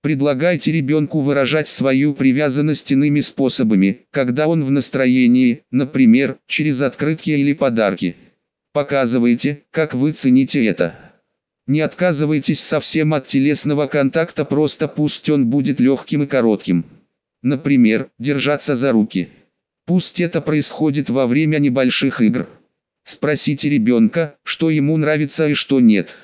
Предлагайте ребенку выражать свою привязанность иными способами, когда он в настроении, например, через открытки или подарки. Показывайте, как вы цените это. Не отказывайтесь совсем от телесного контакта, просто пусть он будет легким и коротким. Например, держаться за руки. Пусть это происходит во время небольших игр. Спросите ребенка, что ему нравится и что нет.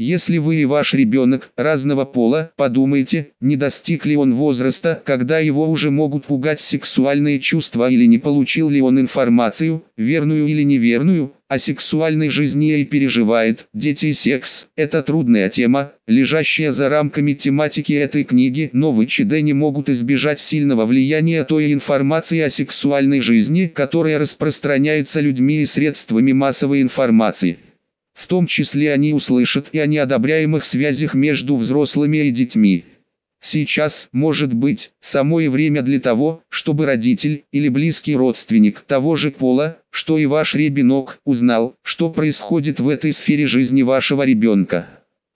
Если вы и ваш ребенок разного пола, подумайте, не достиг ли он возраста, когда его уже могут пугать сексуальные чувства или не получил ли он информацию, верную или неверную, о сексуальной жизни и переживает. Дети и секс – это трудная тема, лежащая за рамками тематики этой книги, но в ИЧД не могут избежать сильного влияния той информации о сексуальной жизни, которая распространяется людьми и средствами массовой информации. В том числе они услышат и о неодобряемых связях между взрослыми и детьми. Сейчас, может быть, само и время для того, чтобы родитель или близкий родственник того же пола, что и ваш ребенок, узнал, что происходит в этой сфере жизни вашего ребенка.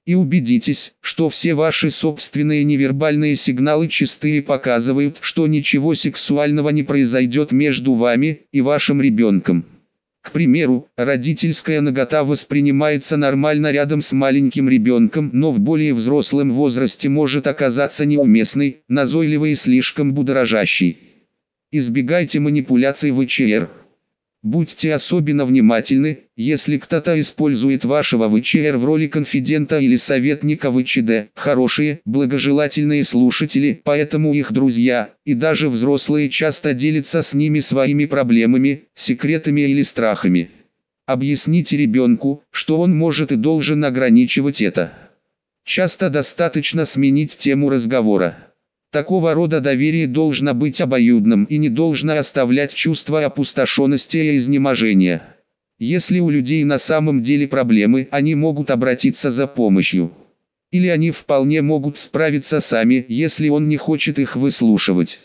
И убедитесь, что все ваши собственные невербальные сигналы чистые показывают, что ничего сексуального не произойдет между вами и вашим ребенком. К примеру, родительская нагота воспринимается нормально рядом с маленьким ребенком, но в более взрослом возрасте может оказаться неуместной, назойливой и слишком будоражащей. Избегайте манипуляций в ВЧР. Будьте особенно внимательны, если кто-то использует вашего ВЧР в роли конфидента или советника ВЧД. Хорошие, благожелательные слушатели, поэтому их друзья, и даже взрослые часто делятся с ними своими проблемами, секретами или страхами. Объясните ребенку, что он может и должен ограничивать это. Часто достаточно сменить тему разговора. Такого рода доверие должно быть обоюдным и не должно оставлять чувство опустошенности и изнеможения. Если у людей на самом деле проблемы, они могут обратиться за помощью. Или они вполне могут справиться сами, если он не хочет их выслушивать.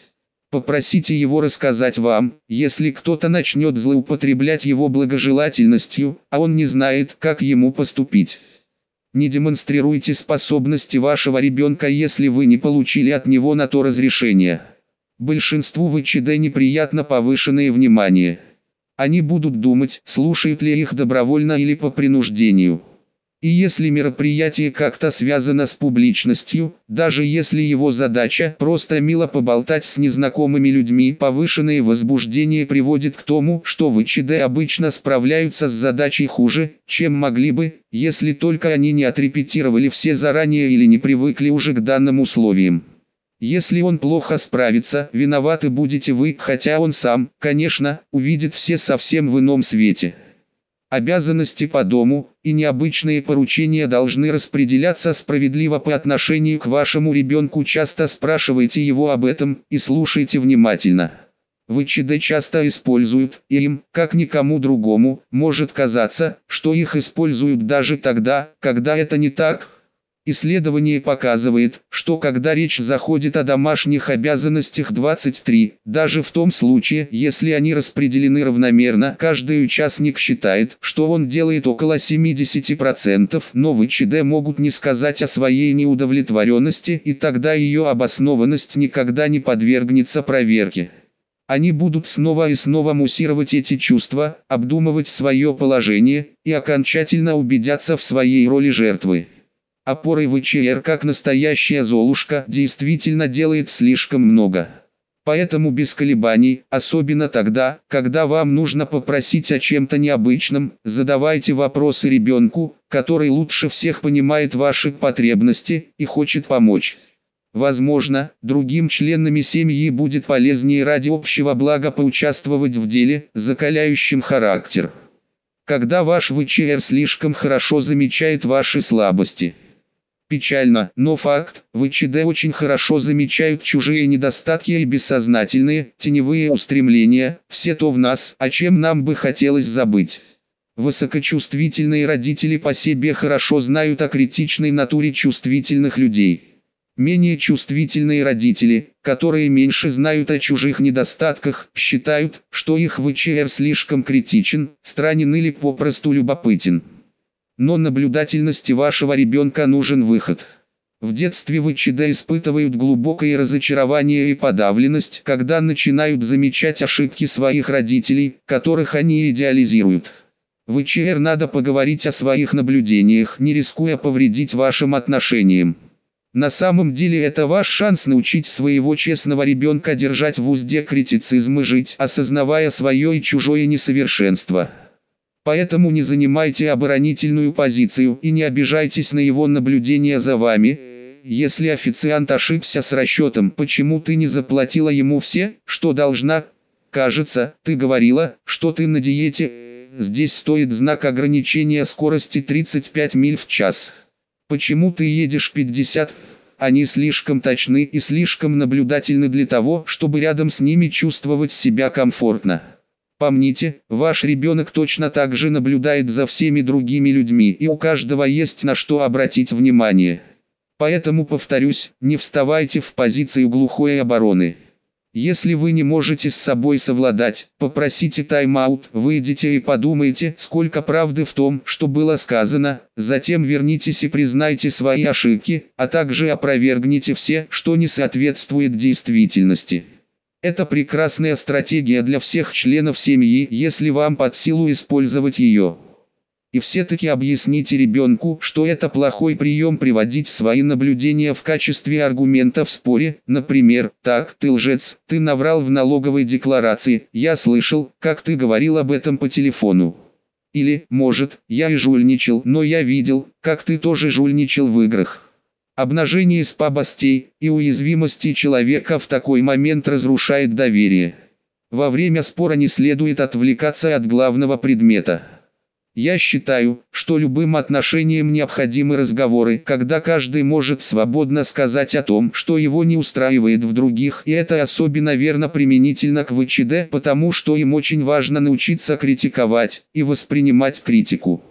Попросите его рассказать вам, если кто-то начнет злоупотреблять его благожелательностью, а он не знает, как ему поступить. Не демонстрируйте способности вашего ребенка, если вы не получили от него на то разрешение. Большинству ВЧД неприятно повышенное внимание. Они будут думать, слушают ли их добровольно или по принуждению. И если мероприятие как-то связано с публичностью, даже если его задача просто мило поболтать с незнакомыми людьми, повышенное возбуждение приводит к тому, что ВЧД обычно справляются с задачей хуже, чем могли бы, если только они не отрепетировали все заранее или не привыкли уже к данным условиям. Если он плохо справится, виноваты будете вы, хотя он сам, конечно, увидит все совсем в ином свете. Обязанности по дому и необычные поручения должны распределяться справедливо по отношению к вашему ребенку. Часто спрашивайте его об этом и слушайте внимательно. ВЧД часто используют, и им, как никому другому, может казаться, что их используют даже тогда, когда это не так, Исследование показывает, что когда речь заходит о домашних обязанностях 23, даже в том случае, если они распределены равномерно, каждый участник считает, что он делает около 70%, но в ИЧД могут не сказать о своей неудовлетворенности и тогда ее обоснованность никогда не подвергнется проверке. Они будут снова и снова муссировать эти чувства, обдумывать свое положение и окончательно убедятся в своей роли жертвы. Опорой ВЧР как настоящая Золушка действительно делает слишком много. Поэтому без колебаний, особенно тогда, когда вам нужно попросить о чем-то необычном, задавайте вопросы ребенку, который лучше всех понимает ваши потребности и хочет помочь. Возможно, другим членам семьи будет полезнее ради общего блага поучаствовать в деле, закаляющем характер. Когда ваш ВЧР слишком хорошо замечает ваши слабости – Печально, но факт, в ИЧД очень хорошо замечают чужие недостатки и бессознательные, теневые устремления, все то в нас, о чем нам бы хотелось забыть. Высокочувствительные родители по себе хорошо знают о критичной натуре чувствительных людей. Менее чувствительные родители, которые меньше знают о чужих недостатках, считают, что их ВЧР слишком критичен, странен или попросту любопытен но наблюдательности вашего ребенка нужен выход. В детстве ВЧД испытывают глубокое разочарование и подавленность, когда начинают замечать ошибки своих родителей, которых они идеализируют. В надо поговорить о своих наблюдениях, не рискуя повредить вашим отношениям. На самом деле это ваш шанс научить своего честного ребенка держать в узде критицизм и жить, осознавая свое и чужое несовершенство. Поэтому не занимайте оборонительную позицию и не обижайтесь на его наблюдение за вами. Если официант ошибся с расчетом, почему ты не заплатила ему все, что должна? Кажется, ты говорила, что ты на диете. Здесь стоит знак ограничения скорости 35 миль в час. Почему ты едешь 50? Они слишком точны и слишком наблюдательны для того, чтобы рядом с ними чувствовать себя комфортно. Помните, ваш ребенок точно так же наблюдает за всеми другими людьми и у каждого есть на что обратить внимание. Поэтому повторюсь, не вставайте в позицию глухой обороны. Если вы не можете с собой совладать, попросите тайм-аут, выйдите и подумайте, сколько правды в том, что было сказано, затем вернитесь и признайте свои ошибки, а также опровергните все, что не соответствует действительности. Это прекрасная стратегия для всех членов семьи, если вам под силу использовать ее. И все-таки объясните ребенку, что это плохой прием приводить свои наблюдения в качестве аргумента в споре, например, «Так, ты лжец, ты наврал в налоговой декларации, я слышал, как ты говорил об этом по телефону». Или, может, я и жульничал, но я видел, как ты тоже жульничал в играх. Обнажение слабостей и уязвимости человека в такой момент разрушает доверие. Во время спора не следует отвлекаться от главного предмета. Я считаю, что любым отношениям необходимы разговоры, когда каждый может свободно сказать о том, что его не устраивает в других, и это особенно верно применительно к ВЧД, потому что им очень важно научиться критиковать и воспринимать критику.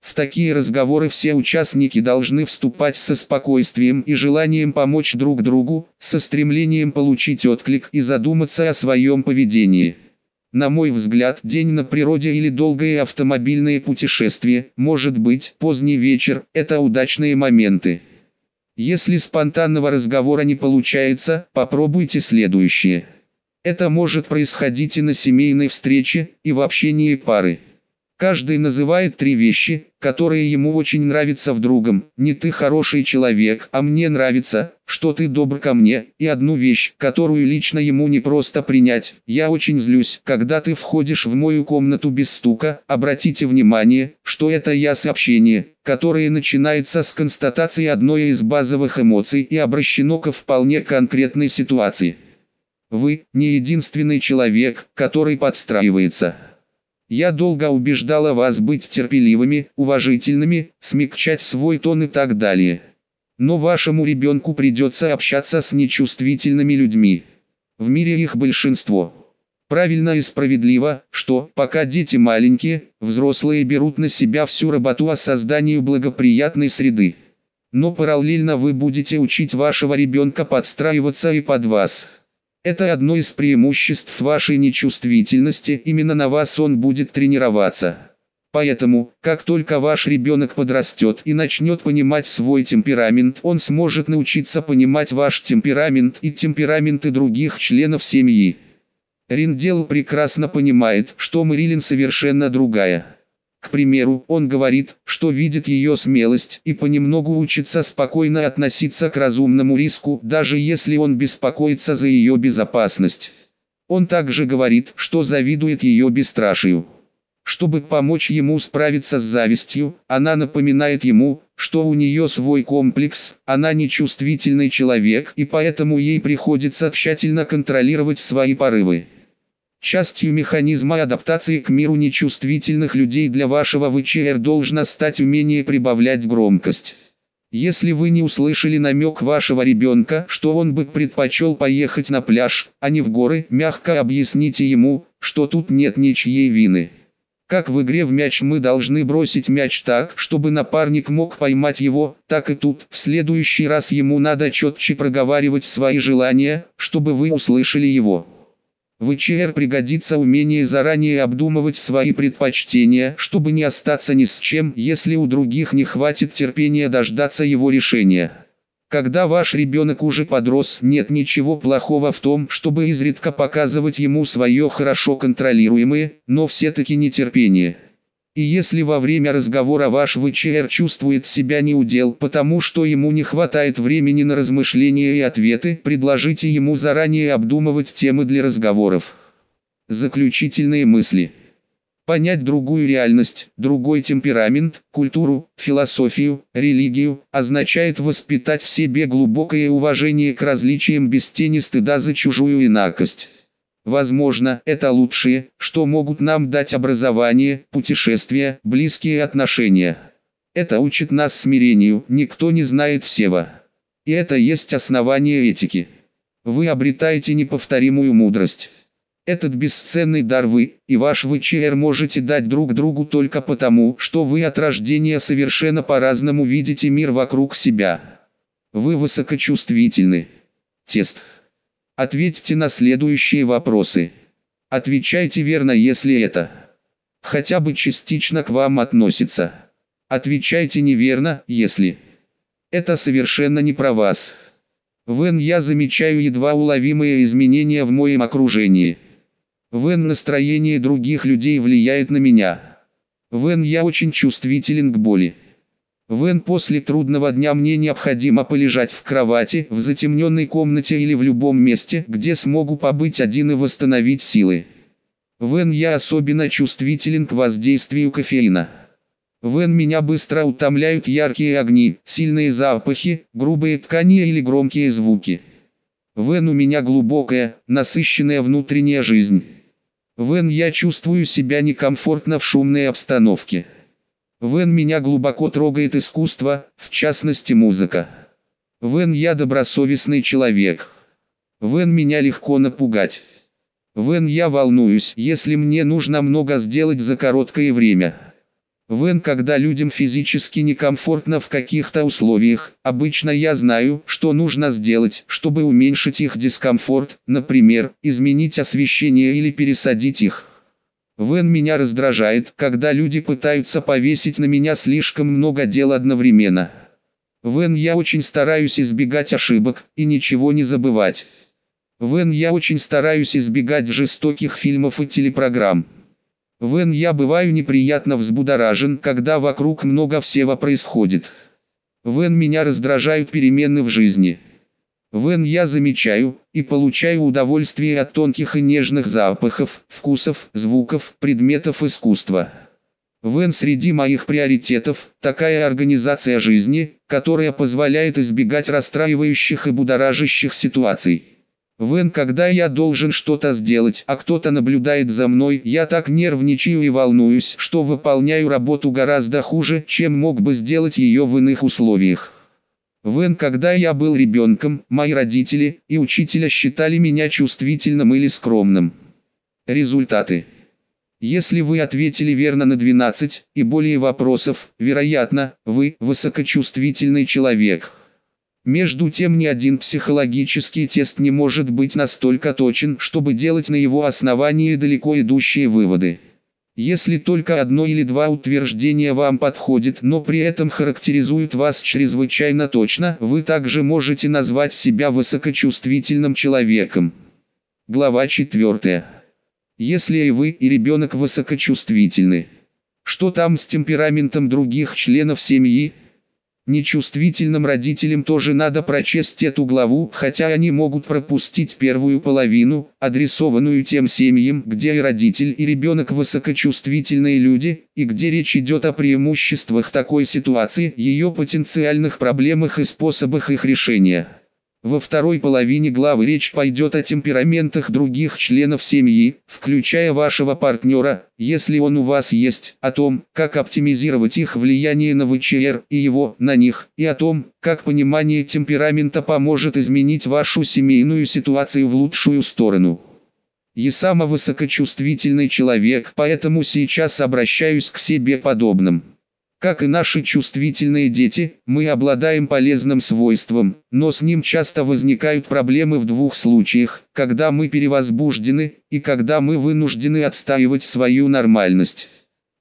В такие разговоры все участники должны вступать со спокойствием и желанием помочь друг другу, со стремлением получить отклик и задуматься о своем поведении. На мой взгляд, день на природе или долгое автомобильное путешествие, может быть, поздний вечер, это удачные моменты. Если спонтанного разговора не получается, попробуйте следующее. Это может происходить и на семейной встрече, и в общении пары. Каждый называет три вещи, которые ему очень нравятся в другом. Не ты хороший человек, а мне нравится, что ты добр ко мне. И одну вещь, которую лично ему не просто принять. Я очень злюсь, когда ты входишь в мою комнату без стука. Обратите внимание, что это я сообщение, которое начинается с констатации одной из базовых эмоций и обращено ко вполне конкретной ситуации. Вы не единственный человек, который подстраивается. Я долго убеждала вас быть терпеливыми, уважительными, смягчать свой тон и так далее. Но вашему ребенку придется общаться с нечувствительными людьми. В мире их большинство. Правильно и справедливо, что, пока дети маленькие, взрослые берут на себя всю работу о создании благоприятной среды. Но параллельно вы будете учить вашего ребенка подстраиваться и под вас. Это одно из преимуществ вашей нечувствительности, именно на вас он будет тренироваться. Поэтому, как только ваш ребенок подрастет и начнет понимать свой темперамент, он сможет научиться понимать ваш темперамент и темпераменты других членов семьи. Риндел прекрасно понимает, что Мэрилин совершенно другая. К примеру, он говорит, что видит ее смелость и понемногу учится спокойно относиться к разумному риску, даже если он беспокоится за ее безопасность. Он также говорит, что завидует ее бесстрашию. Чтобы помочь ему справиться с завистью, она напоминает ему, что у нее свой комплекс, она нечувствительный человек и поэтому ей приходится тщательно контролировать свои порывы. Частью механизма адаптации к миру нечувствительных людей для вашего ВЧР должно стать умение прибавлять громкость. Если вы не услышали намек вашего ребенка, что он бы предпочел поехать на пляж, а не в горы, мягко объясните ему, что тут нет ничьей вины. Как в игре в мяч мы должны бросить мяч так, чтобы напарник мог поймать его, так и тут, в следующий раз ему надо четче проговаривать свои желания, чтобы вы услышали его. В ИЧР пригодится умение заранее обдумывать свои предпочтения, чтобы не остаться ни с чем, если у других не хватит терпения дождаться его решения. Когда ваш ребенок уже подрос, нет ничего плохого в том, чтобы изредка показывать ему свое хорошо контролируемое, но все-таки нетерпение. И если во время разговора ваш ВЧР чувствует себя неудел, потому что ему не хватает времени на размышления и ответы, предложите ему заранее обдумывать темы для разговоров. Заключительные мысли. Понять другую реальность, другой темперамент, культуру, философию, религию, означает воспитать в себе глубокое уважение к различиям без тени стыда за чужую инакость. Возможно, это лучшее, что могут нам дать образование, путешествия, близкие отношения. Это учит нас смирению, никто не знает всего. И это есть основание этики. Вы обретаете неповторимую мудрость. Этот бесценный дар вы и ваш ВЧР можете дать друг другу только потому, что вы от рождения совершенно по-разному видите мир вокруг себя. Вы высокочувствительны. Тест. Ответьте на следующие вопросы. Отвечайте верно, если это хотя бы частично к вам относится. Отвечайте неверно, если это совершенно не про вас. Вен я замечаю едва уловимые изменения в моем окружении. Вен настроение других людей влияет на меня. Вен я очень чувствителен к боли. Вен после трудного дня мне необходимо полежать в кровати, в затемненной комнате или в любом месте, где смогу побыть один и восстановить силы. Вен я особенно чувствителен к воздействию кофеина. Вен меня быстро утомляют яркие огни, сильные запахи, грубые ткани или громкие звуки. Вен у меня глубокая, насыщенная внутренняя жизнь. Вен я чувствую себя некомфортно в шумной обстановке. Вен меня глубоко трогает искусство, в частности музыка. Вен я добросовестный человек. Вен меня легко напугать. Вен я волнуюсь, если мне нужно много сделать за короткое время. Вен, когда людям физически некомфортно в каких-то условиях, обычно я знаю, что нужно сделать, чтобы уменьшить их дискомфорт, например, изменить освещение или пересадить их. Вен меня раздражает, когда люди пытаются повесить на меня слишком много дел одновременно. Вен я очень стараюсь избегать ошибок и ничего не забывать. Вен я очень стараюсь избегать жестоких фильмов и телепрограмм. Вен я бываю неприятно взбудоражен, когда вокруг много всего происходит. Вен меня раздражают перемены в жизни. Вен я замечаю и получаю удовольствие от тонких и нежных запахов, вкусов, звуков, предметов искусства. Вен среди моих приоритетов такая организация жизни, которая позволяет избегать расстраивающих и будоражащих ситуаций. Вен, когда я должен что-то сделать, а кто-то наблюдает за мной, я так нервничаю и волнуюсь, что выполняю работу гораздо хуже, чем мог бы сделать ее в иных условиях. Вен, когда я был ребенком, мои родители и учителя считали меня чувствительным или скромным. Результаты. Если вы ответили верно на 12 и более вопросов, вероятно, вы высокочувствительный человек. Между тем ни один психологический тест не может быть настолько точен, чтобы делать на его основании далеко идущие выводы. Если только одно или два утверждения вам подходит, но при этом характеризуют вас чрезвычайно точно, вы также можете назвать себя высокочувствительным человеком. Глава 4. Если и вы, и ребенок высокочувствительны. Что там с темпераментом других членов семьи? Нечувствительным родителям тоже надо прочесть эту главу, хотя они могут пропустить первую половину, адресованную тем семьям, где и родитель, и ребенок высокочувствительные люди, и где речь идет о преимуществах такой ситуации, ее потенциальных проблемах и способах их решения. Во второй половине главы речь пойдет о темпераментах других членов семьи, включая вашего партнера, если он у вас есть, о том, как оптимизировать их влияние на ВЧР и его на них, и о том, как понимание темперамента поможет изменить вашу семейную ситуацию в лучшую сторону. Я сам высокочувствительный человек, поэтому сейчас обращаюсь к себе подобным. Как и наши чувствительные дети, мы обладаем полезным свойством, но с ним часто возникают проблемы в двух случаях, когда мы перевозбуждены, и когда мы вынуждены отстаивать свою нормальность.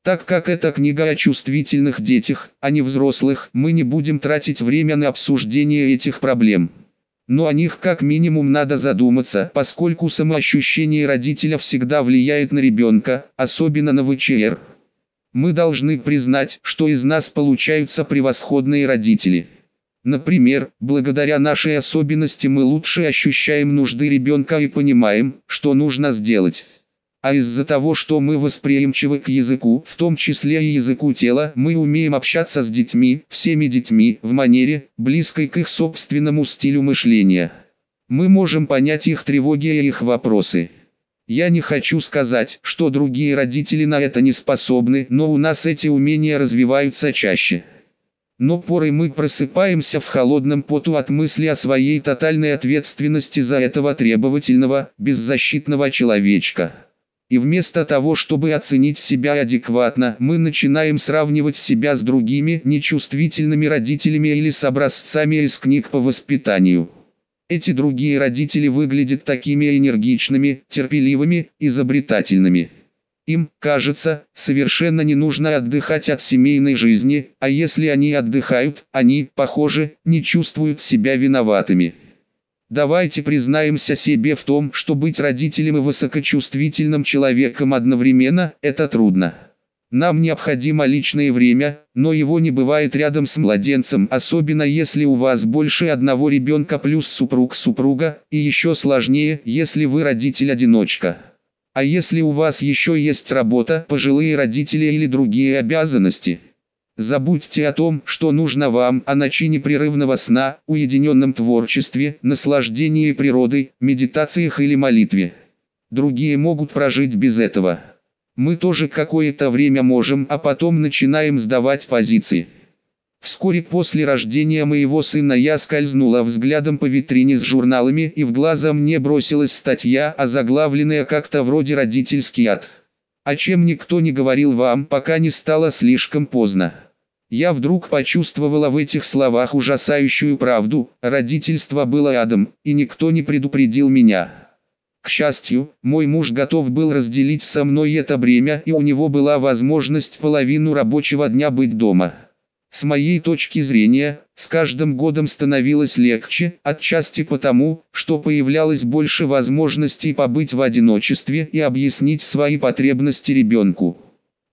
Так как эта книга о чувствительных детях, а не взрослых, мы не будем тратить время на обсуждение этих проблем. Но о них как минимум надо задуматься, поскольку самоощущение родителя всегда влияет на ребенка, особенно на ВЧР. Мы должны признать, что из нас получаются превосходные родители. Например, благодаря нашей особенности мы лучше ощущаем нужды ребенка и понимаем, что нужно сделать. А из-за того, что мы восприимчивы к языку, в том числе и языку тела, мы умеем общаться с детьми, всеми детьми, в манере, близкой к их собственному стилю мышления. Мы можем понять их тревоги и их вопросы. Я не хочу сказать, что другие родители на это не способны, но у нас эти умения развиваются чаще. Но порой мы просыпаемся в холодном поту от мысли о своей тотальной ответственности за этого требовательного, беззащитного человечка. И вместо того, чтобы оценить себя адекватно, мы начинаем сравнивать себя с другими нечувствительными родителями или с образцами из книг по воспитанию. Эти другие родители выглядят такими энергичными, терпеливыми, изобретательными. Им, кажется, совершенно не нужно отдыхать от семейной жизни, а если они отдыхают, они, похоже, не чувствуют себя виноватыми. Давайте признаемся себе в том, что быть родителем и высокочувствительным человеком одновременно – это трудно. Нам необходимо личное время, но его не бывает рядом с младенцем, особенно если у вас больше одного ребенка плюс супруг-супруга, и еще сложнее, если вы родитель-одиночка. А если у вас еще есть работа, пожилые родители или другие обязанности – Забудьте о том, что нужно вам, о ночи непрерывного сна, уединенном творчестве, наслаждении природой, медитациях или молитве. Другие могут прожить без этого. Мы тоже какое-то время можем, а потом начинаем сдавать позиции. Вскоре после рождения моего сына я скользнула взглядом по витрине с журналами и в глаза мне бросилась статья, озаглавленная как-то вроде «Родительский ад». О чем никто не говорил вам, пока не стало слишком поздно. Я вдруг почувствовала в этих словах ужасающую правду, родительство было адом, и никто не предупредил меня. К счастью, мой муж готов был разделить со мной это бремя и у него была возможность половину рабочего дня быть дома. С моей точки зрения, с каждым годом становилось легче, отчасти потому, что появлялось больше возможностей побыть в одиночестве и объяснить свои потребности ребенку.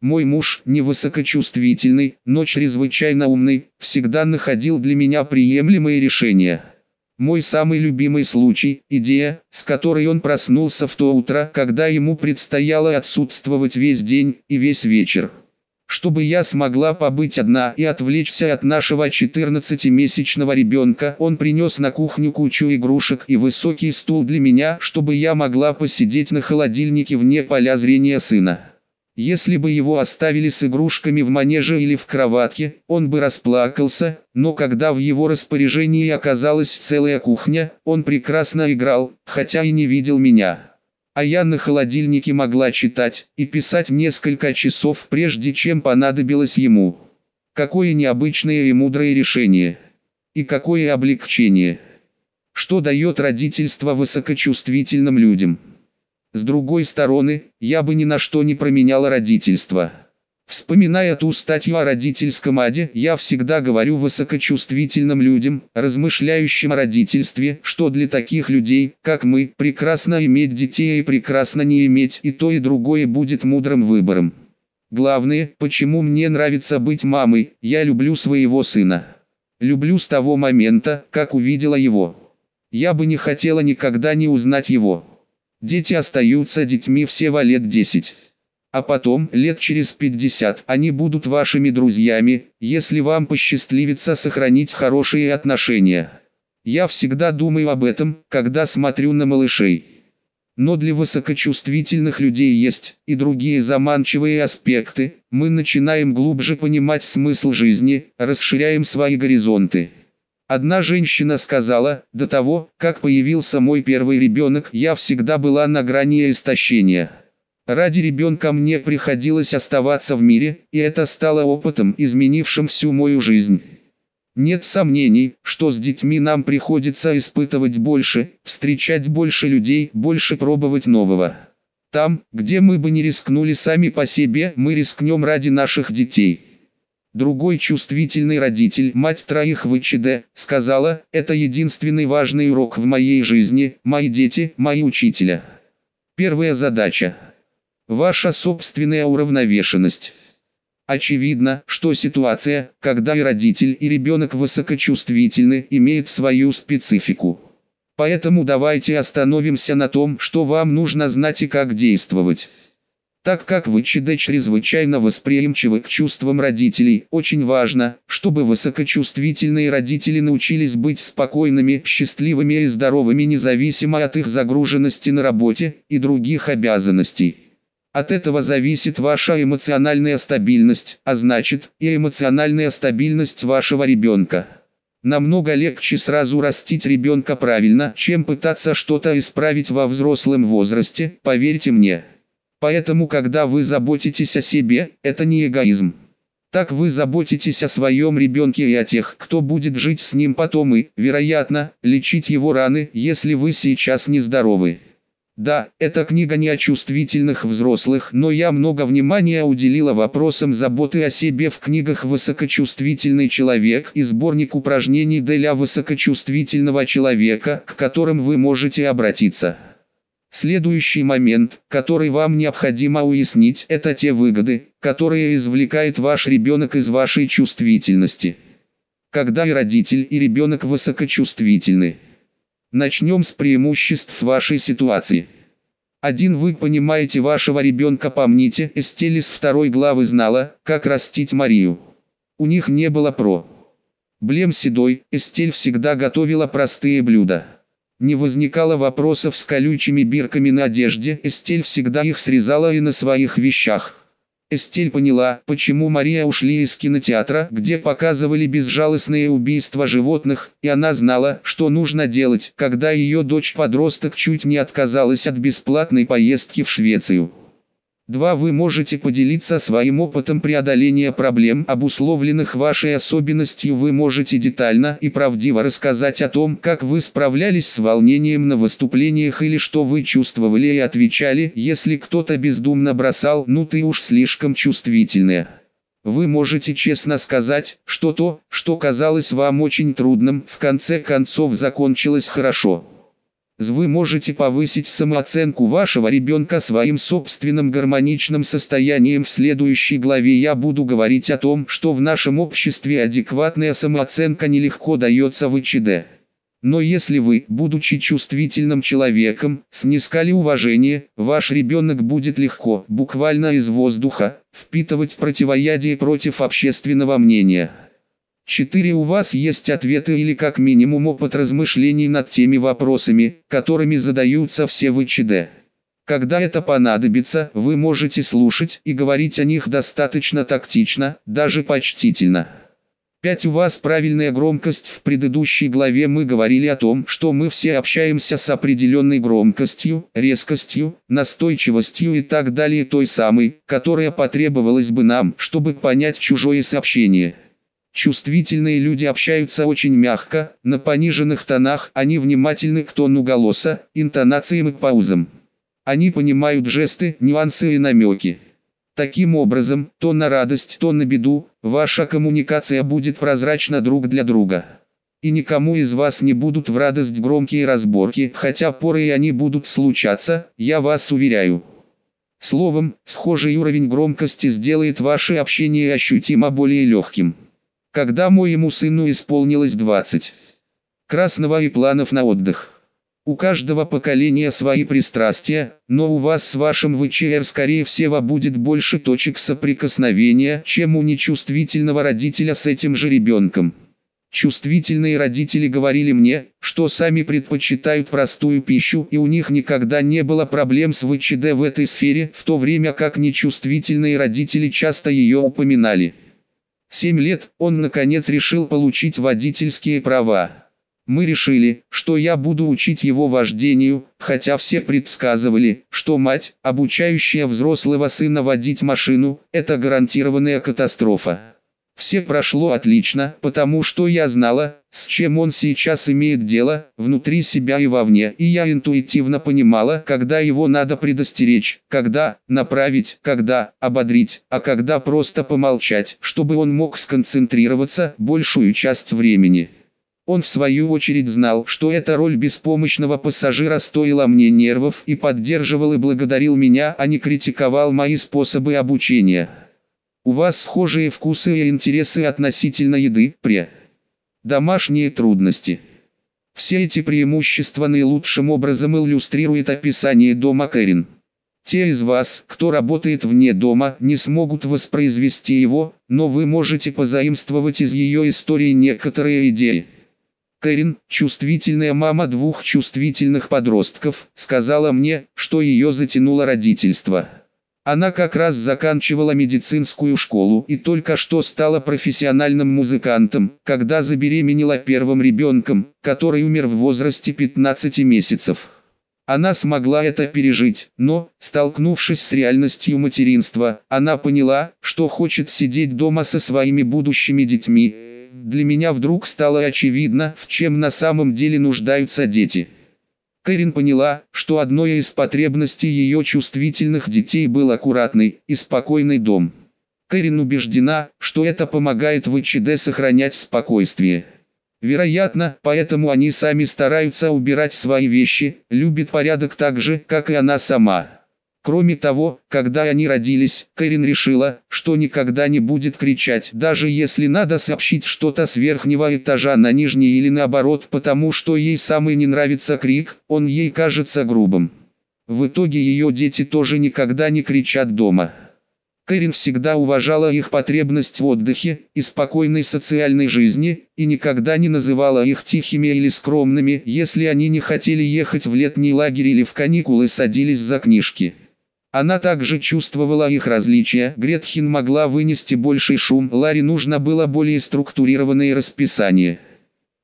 Мой муж, невысокочувствительный, но чрезвычайно умный, всегда находил для меня приемлемые решения. Мой самый любимый случай – идея, с которой он проснулся в то утро, когда ему предстояло отсутствовать весь день и весь вечер. Чтобы я смогла побыть одна и отвлечься от нашего 14-месячного ребенка, он принес на кухню кучу игрушек и высокий стул для меня, чтобы я могла посидеть на холодильнике вне поля зрения сына. Если бы его оставили с игрушками в манеже или в кроватке, он бы расплакался, но когда в его распоряжении оказалась целая кухня, он прекрасно играл, хотя и не видел меня. А я на холодильнике могла читать и писать несколько часов прежде чем понадобилось ему. Какое необычное и мудрое решение. И какое облегчение. Что дает родительство высокочувствительным людям. С другой стороны, я бы ни на что не променяла родительство. Вспоминая ту статью о родительском аде, я всегда говорю высокочувствительным людям, размышляющим о родительстве, что для таких людей, как мы, прекрасно иметь детей и прекрасно не иметь, и то и другое будет мудрым выбором. Главное, почему мне нравится быть мамой, я люблю своего сына. Люблю с того момента, как увидела его. Я бы не хотела никогда не узнать его. Дети остаются детьми всего лет 10. А потом, лет через 50, они будут вашими друзьями, если вам посчастливится сохранить хорошие отношения. Я всегда думаю об этом, когда смотрю на малышей. Но для высокочувствительных людей есть и другие заманчивые аспекты. Мы начинаем глубже понимать смысл жизни, расширяем свои горизонты. Одна женщина сказала, до того, как появился мой первый ребенок, я всегда была на грани истощения. Ради ребенка мне приходилось оставаться в мире, и это стало опытом, изменившим всю мою жизнь. Нет сомнений, что с детьми нам приходится испытывать больше, встречать больше людей, больше пробовать нового. Там, где мы бы не рискнули сами по себе, мы рискнем ради наших детей. Другой чувствительный родитель, мать троих в ИЧД, сказала, это единственный важный урок в моей жизни, мои дети, мои учителя. Первая задача. Ваша собственная уравновешенность. Очевидно, что ситуация, когда и родитель, и ребенок высокочувствительны, имеет свою специфику. Поэтому давайте остановимся на том, что вам нужно знать и как действовать. Так как вы ЧД чрезвычайно восприимчивы к чувствам родителей, очень важно, чтобы высокочувствительные родители научились быть спокойными, счастливыми и здоровыми независимо от их загруженности на работе и других обязанностей. От этого зависит ваша эмоциональная стабильность, а значит, и эмоциональная стабильность вашего ребенка. Намного легче сразу растить ребенка правильно, чем пытаться что-то исправить во взрослом возрасте, поверьте мне. Поэтому когда вы заботитесь о себе, это не эгоизм. Так вы заботитесь о своем ребенке и о тех, кто будет жить с ним потом и, вероятно, лечить его раны, если вы сейчас нездоровы. Да, эта книга не о чувствительных взрослых, но я много внимания уделила вопросам заботы о себе в книгах «Высокочувствительный человек» и сборник упражнений для высокочувствительного человека, к которым вы можете обратиться. Следующий момент, который вам необходимо уяснить, это те выгоды, которые извлекает ваш ребенок из вашей чувствительности. Когда и родитель, и ребенок высокочувствительны. Начнем с преимуществ вашей ситуации. Один вы понимаете вашего ребенка помните, Эстель из второй главы знала, как растить Марию. У них не было про. Блем седой, Эстель всегда готовила простые блюда. Не возникало вопросов с колючими бирками на одежде, Эстель всегда их срезала и на своих вещах. Эстель поняла, почему Мария ушли из кинотеатра, где показывали безжалостные убийства животных, и она знала, что нужно делать, когда ее дочь-подросток чуть не отказалась от бесплатной поездки в Швецию. 2. Вы можете поделиться своим опытом преодоления проблем, обусловленных вашей особенностью. Вы можете детально и правдиво рассказать о том, как вы справлялись с волнением на выступлениях или что вы чувствовали и отвечали, если кто-то бездумно бросал «ну ты уж слишком чувствительная». Вы можете честно сказать, что то, что казалось вам очень трудным, в конце концов закончилось хорошо. Вы можете повысить самооценку вашего ребенка своим собственным гармоничным состоянием. В следующей главе я буду говорить о том, что в нашем обществе адекватная самооценка нелегко дается в ИЧД. Но если вы, будучи чувствительным человеком, снискали уважение, ваш ребенок будет легко, буквально из воздуха, впитывать противоядие против общественного мнения. 4. У вас есть ответы или как минимум опыт размышлений над теми вопросами, которыми задаются все в ИЧД. Когда это понадобится, вы можете слушать и говорить о них достаточно тактично, даже почтительно. 5. У вас правильная громкость. В предыдущей главе мы говорили о том, что мы все общаемся с определенной громкостью, резкостью, настойчивостью и так далее той самой, которая потребовалась бы нам, чтобы понять чужое сообщение. Чувствительные люди общаются очень мягко, на пониженных тонах, они внимательны к тону голоса, интонациям и паузам. Они понимают жесты, нюансы и намеки. Таким образом, то на радость, то на беду, ваша коммуникация будет прозрачна друг для друга. И никому из вас не будут в радость громкие разборки, хотя порой и они будут случаться, я вас уверяю. Словом, схожий уровень громкости сделает ваше общение ощутимо более легким. Когда моему сыну исполнилось 20. Красного и планов на отдых. У каждого поколения свои пристрастия, но у вас с вашим ВЧР скорее всего будет больше точек соприкосновения, чем у нечувствительного родителя с этим же ребенком. Чувствительные родители говорили мне, что сами предпочитают простую пищу и у них никогда не было проблем с ВЧД в этой сфере, в то время как нечувствительные родители часто ее упоминали. Семь лет он наконец решил получить водительские права. Мы решили, что я буду учить его вождению, хотя все предсказывали, что мать, обучающая взрослого сына водить машину, это гарантированная катастрофа. Все прошло отлично, потому что я знала, с чем он сейчас имеет дело, внутри себя и вовне, и я интуитивно понимала, когда его надо предостеречь, когда направить, когда ободрить, а когда просто помолчать, чтобы он мог сконцентрироваться большую часть времени. Он в свою очередь знал, что эта роль беспомощного пассажира стоила мне нервов и поддерживал и благодарил меня, а не критиковал мои способы обучения. У вас схожие вкусы и интересы относительно еды, пре. Домашние трудности. Все эти преимущества наилучшим образом иллюстрирует описание дома Кэрин. Те из вас, кто работает вне дома, не смогут воспроизвести его, но вы можете позаимствовать из ее истории некоторые идеи. Кэрин, чувствительная мама двух чувствительных подростков, сказала мне, что ее затянуло родительство. Она как раз заканчивала медицинскую школу и только что стала профессиональным музыкантом, когда забеременела первым ребенком, который умер в возрасте 15 месяцев. Она смогла это пережить, но, столкнувшись с реальностью материнства, она поняла, что хочет сидеть дома со своими будущими детьми. Для меня вдруг стало очевидно, в чем на самом деле нуждаются дети. Кэрин поняла, что одной из потребностей ее чувствительных детей был аккуратный и спокойный дом. Кэрин убеждена, что это помогает в ИЧД сохранять спокойствие. Вероятно, поэтому они сами стараются убирать свои вещи, любят порядок так же, как и она сама. Кроме того, когда они родились, Кэрин решила, что никогда не будет кричать, даже если надо сообщить что-то с верхнего этажа на нижний или наоборот, потому что ей самой не нравится крик, он ей кажется грубым. В итоге ее дети тоже никогда не кричат дома. Кэрин всегда уважала их потребность в отдыхе и спокойной социальной жизни, и никогда не называла их тихими или скромными, если они не хотели ехать в летний лагерь или в каникулы садились за книжки. Она также чувствовала их различия. Гретхен могла вынести больший шум, Ларе нужно было более структурированное расписание.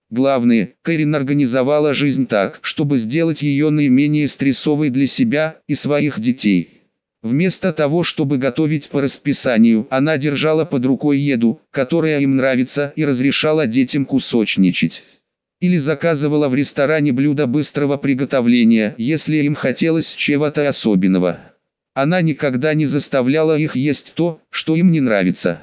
Главное, Кэрин организовала жизнь так, чтобы сделать ее наименее стрессовой для себя и своих детей. Вместо того, чтобы готовить по расписанию, она держала под рукой еду, которая им нравится, и разрешала детям кусочничать. Или заказывала в ресторане блюда быстрого приготовления, если им хотелось чего-то особенного. Она никогда не заставляла их есть то, что им не нравится.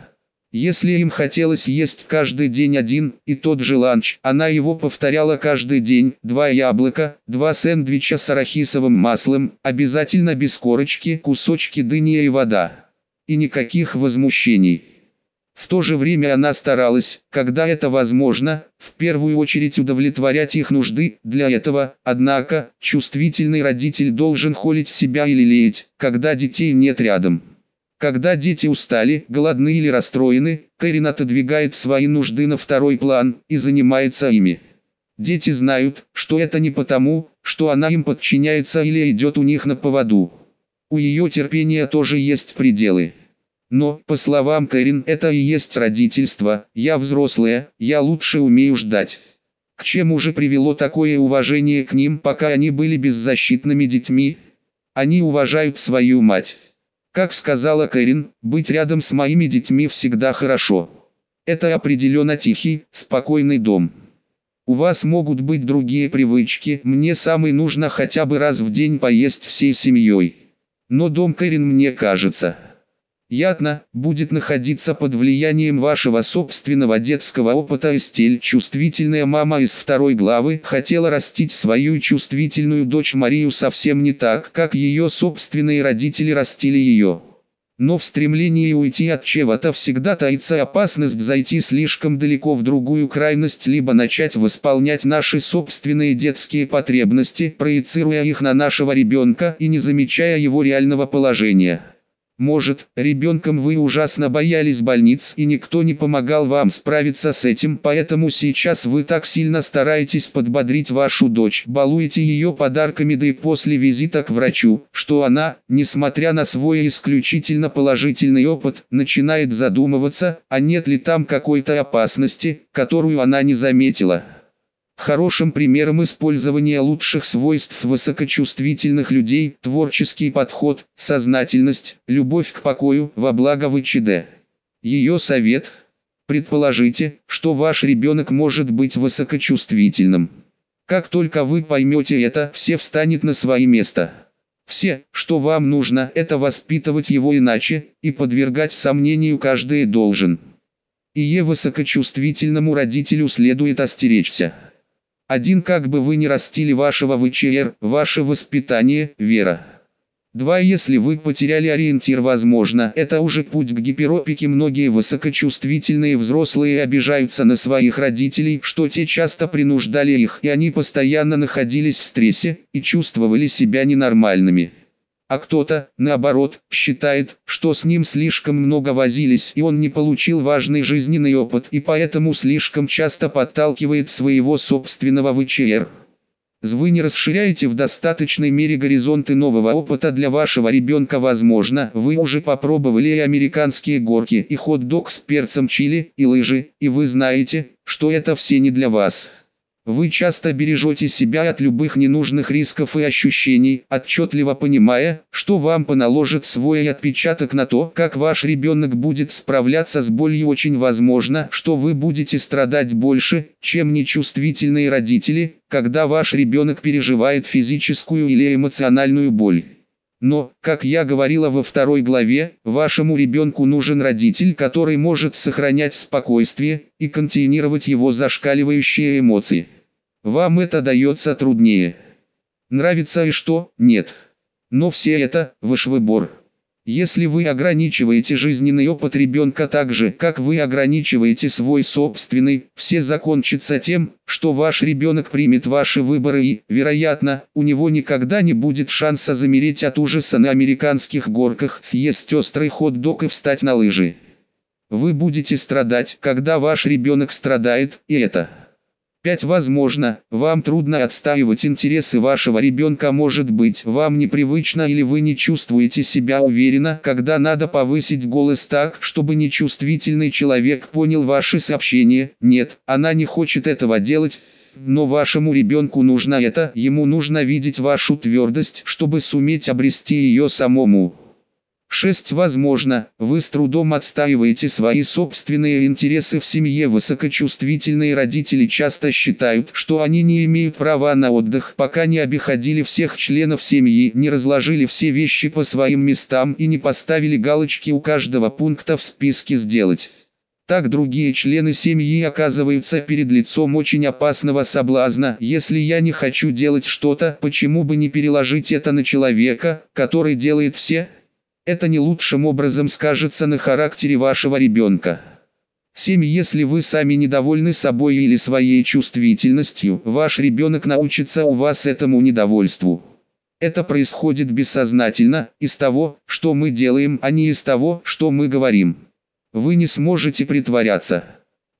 Если им хотелось есть каждый день один и тот же ланч, она его повторяла каждый день, два яблока, два сэндвича с арахисовым маслом, обязательно без корочки, кусочки дыни и вода. И никаких возмущений. В то же время она старалась, когда это возможно, в первую очередь удовлетворять их нужды, для этого, однако, чувствительный родитель должен холить себя или леять, когда детей нет рядом. Когда дети устали, голодны или расстроены, Кэрин отодвигает свои нужды на второй план и занимается ими. Дети знают, что это не потому, что она им подчиняется или идет у них на поводу. У ее терпения тоже есть пределы. Но, по словам Кэрин, это и есть родительство, я взрослая, я лучше умею ждать. К чему же привело такое уважение к ним, пока они были беззащитными детьми? Они уважают свою мать. Как сказала Кэрин, быть рядом с моими детьми всегда хорошо. Это определенно тихий, спокойный дом. У вас могут быть другие привычки, мне самой нужно хотя бы раз в день поесть всей семьей. Но дом Кэрин мне кажется Ятна будет находиться под влиянием вашего собственного детского опыта Эстель. Чувствительная мама из второй главы хотела растить свою чувствительную дочь Марию совсем не так, как ее собственные родители растили ее. Но в стремлении уйти от чего-то всегда таится опасность зайти слишком далеко в другую крайность, либо начать восполнять наши собственные детские потребности, проецируя их на нашего ребенка и не замечая его реального положения. Может, ребенком вы ужасно боялись больниц и никто не помогал вам справиться с этим, поэтому сейчас вы так сильно стараетесь подбодрить вашу дочь, балуете ее подарками да и после визита к врачу, что она, несмотря на свой исключительно положительный опыт, начинает задумываться, а нет ли там какой-то опасности, которую она не заметила. Хорошим примером использования лучших свойств высокочувствительных людей – творческий подход, сознательность, любовь к покою во благо ВЧД. Ее совет – Предположите, что ваш ребенок может быть высокочувствительным. Как только вы поймете это, все встанет на свои места. Все, что вам нужно, это воспитывать его иначе, и подвергать сомнению каждый должен. И е высокочувствительному родителю следует остеречься. Один как бы вы ни растили вашего ВЧР, ваше воспитание, вера. Два Если вы потеряли ориентир возможно, это уже путь к гиперопике многие высокочувствительные взрослые обижаются на своих родителей, что те часто принуждали их и они постоянно находились в стрессе и чувствовали себя ненормальными. А кто-то, наоборот, считает, что с ним слишком много возились и он не получил важный жизненный опыт и поэтому слишком часто подталкивает своего собственного ВЧР. Вы не расширяете в достаточной мере горизонты нового опыта для вашего ребенка возможно, вы уже попробовали и американские горки, и хот-дог с перцем чили, и лыжи, и вы знаете, что это все не для вас. Вы часто бережете себя от любых ненужных рисков и ощущений, отчетливо понимая, что вам поналожит свой отпечаток на то, как ваш ребенок будет справляться с болью. Очень возможно, что вы будете страдать больше, чем нечувствительные родители, когда ваш ребенок переживает физическую или эмоциональную боль. Но, как я говорила во второй главе, вашему ребенку нужен родитель, который может сохранять спокойствие и контейнировать его зашкаливающие эмоции. Вам это дается труднее. Нравится и что, нет. Но все это, ваш выбор. Если вы ограничиваете жизненный опыт ребенка так же, как вы ограничиваете свой собственный, все закончится тем, что ваш ребенок примет ваши выборы и, вероятно, у него никогда не будет шанса замереть от ужаса на американских горках, съесть острый хот-дог и встать на лыжи. Вы будете страдать, когда ваш ребенок страдает, и это 5. Возможно, вам трудно отстаивать интересы вашего ребенка может быть вам непривычно или вы не чувствуете себя уверенно, когда надо повысить голос так, чтобы нечувствительный человек понял ваши сообщения. Нет, она не хочет этого делать. Но вашему ребенку нужно это, ему нужно видеть вашу твердость, чтобы суметь обрести ее самому. 6. Возможно, вы с трудом отстаиваете свои собственные интересы в семье. Высокочувствительные родители часто считают, что они не имеют права на отдых, пока не обиходили всех членов семьи, не разложили все вещи по своим местам и не поставили галочки у каждого пункта в списке «Сделать». Так другие члены семьи оказываются перед лицом очень опасного соблазна. Если я не хочу делать что-то, почему бы не переложить это на человека, который делает все? Это не лучшим образом скажется на характере вашего ребенка. 7. Если вы сами недовольны собой или своей чувствительностью, ваш ребенок научится у вас этому недовольству. Это происходит бессознательно, из того, что мы делаем, а не из того, что мы говорим. Вы не сможете притворяться.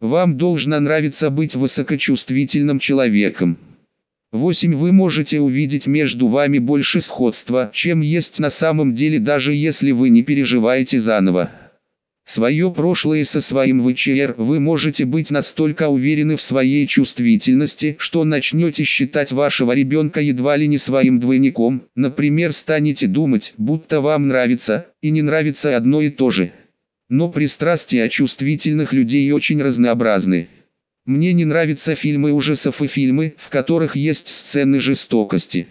Вам должно нравиться быть высокочувствительным человеком. 8. Вы можете увидеть между вами больше сходства, чем есть на самом деле даже если вы не переживаете заново. Свое прошлое со своим ВЧР вы можете быть настолько уверены в своей чувствительности, что начнете считать вашего ребенка едва ли не своим двойником, например станете думать, будто вам нравится, и не нравится одно и то же. Но пристрастия чувствительных людей очень разнообразны. Мне не нравятся фильмы ужасов и фильмы, в которых есть сцены жестокости.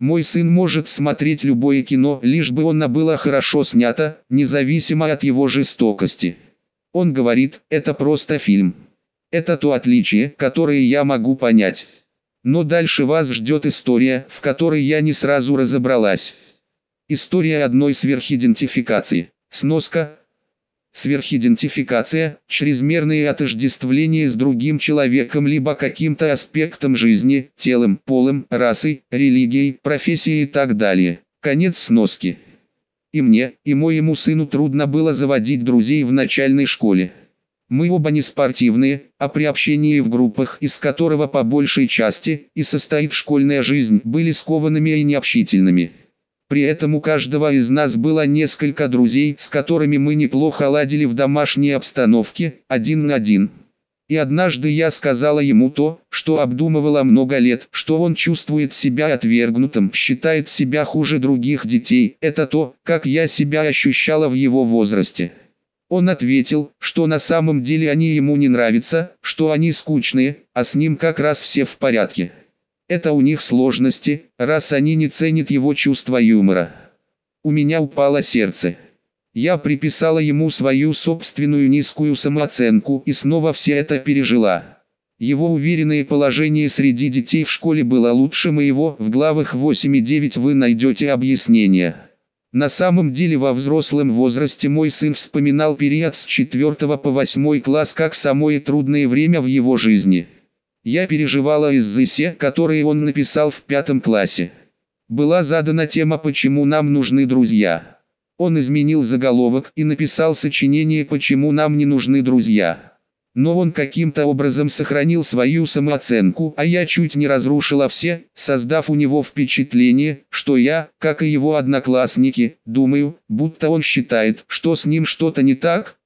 Мой сын может смотреть любое кино, лишь бы оно было хорошо снято, независимо от его жестокости. Он говорит, это просто фильм. Это то отличие, которое я могу понять. Но дальше вас ждет история, в которой я не сразу разобралась. История одной сверхидентификации. Сноска Сверхидентификация – чрезмерное отождествление с другим человеком либо каким-то аспектом жизни, телом, полом, расой, религией, профессией и так далее. Конец сноски. И мне, и моему сыну трудно было заводить друзей в начальной школе. Мы оба не спортивные, а при общении в группах, из которого по большей части и состоит школьная жизнь, были скованными и необщительными. При этом у каждого из нас было несколько друзей, с которыми мы неплохо ладили в домашней обстановке, один на один. И однажды я сказала ему то, что обдумывала много лет, что он чувствует себя отвергнутым, считает себя хуже других детей. Это то, как я себя ощущала в его возрасте. Он ответил, что на самом деле они ему не нравятся, что они скучные, а с ним как раз все в порядке. Это у них сложности, раз они не ценят его чувство юмора. У меня упало сердце. Я приписала ему свою собственную низкую самооценку и снова все это пережила. Его уверенное положение среди детей в школе было лучше моего, в главах 8 и 9 вы найдете объяснение. На самом деле во взрослом возрасте мой сын вспоминал период с 4 по 8 класс как самое трудное время в его жизни. Я переживала из-за эссе, которые он написал в пятом классе. Была задана тема «Почему нам нужны друзья?». Он изменил заголовок и написал сочинение «Почему нам не нужны друзья». Но он каким-то образом сохранил свою самооценку, а я чуть не разрушила все, создав у него впечатление, что я, как и его одноклассники, думаю, будто он считает, что с ним что-то не так,